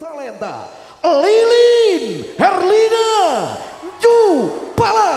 talenta Lilin Herlina Ju Palapa.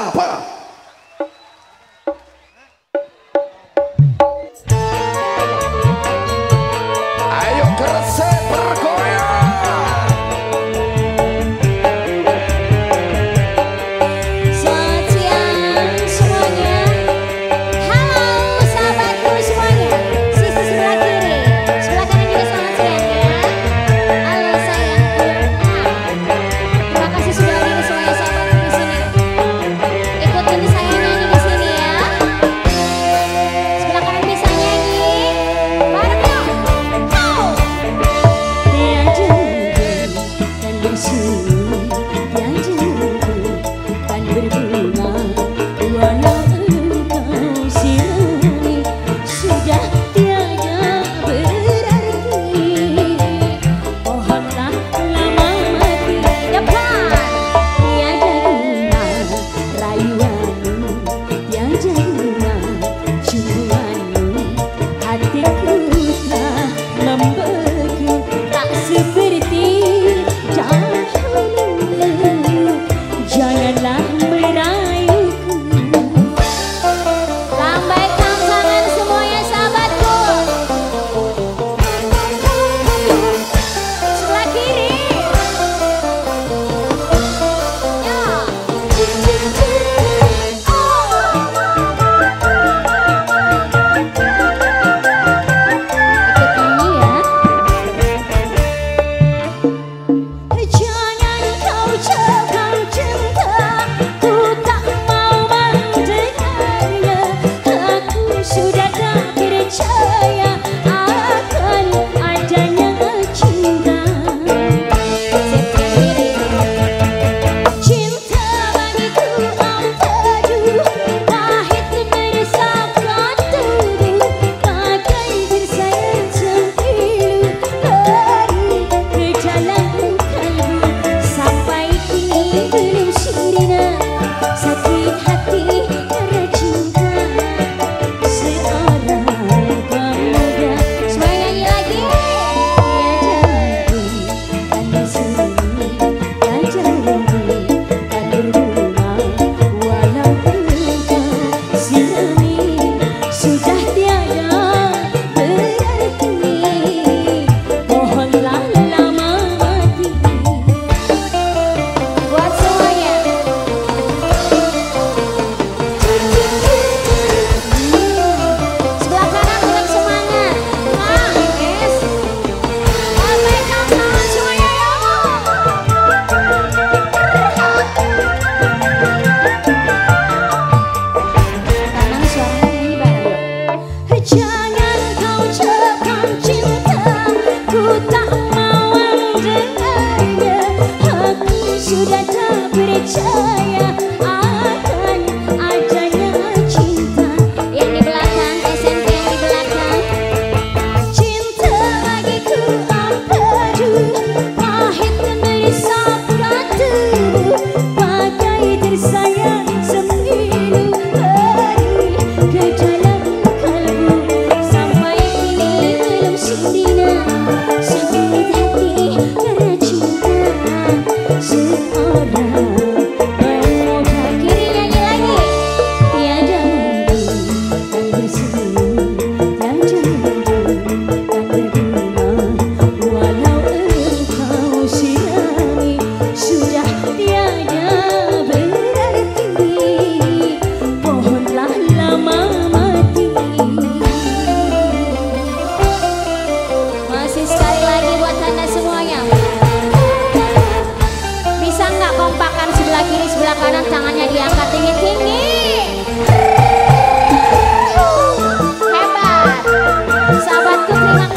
Satu Thank you.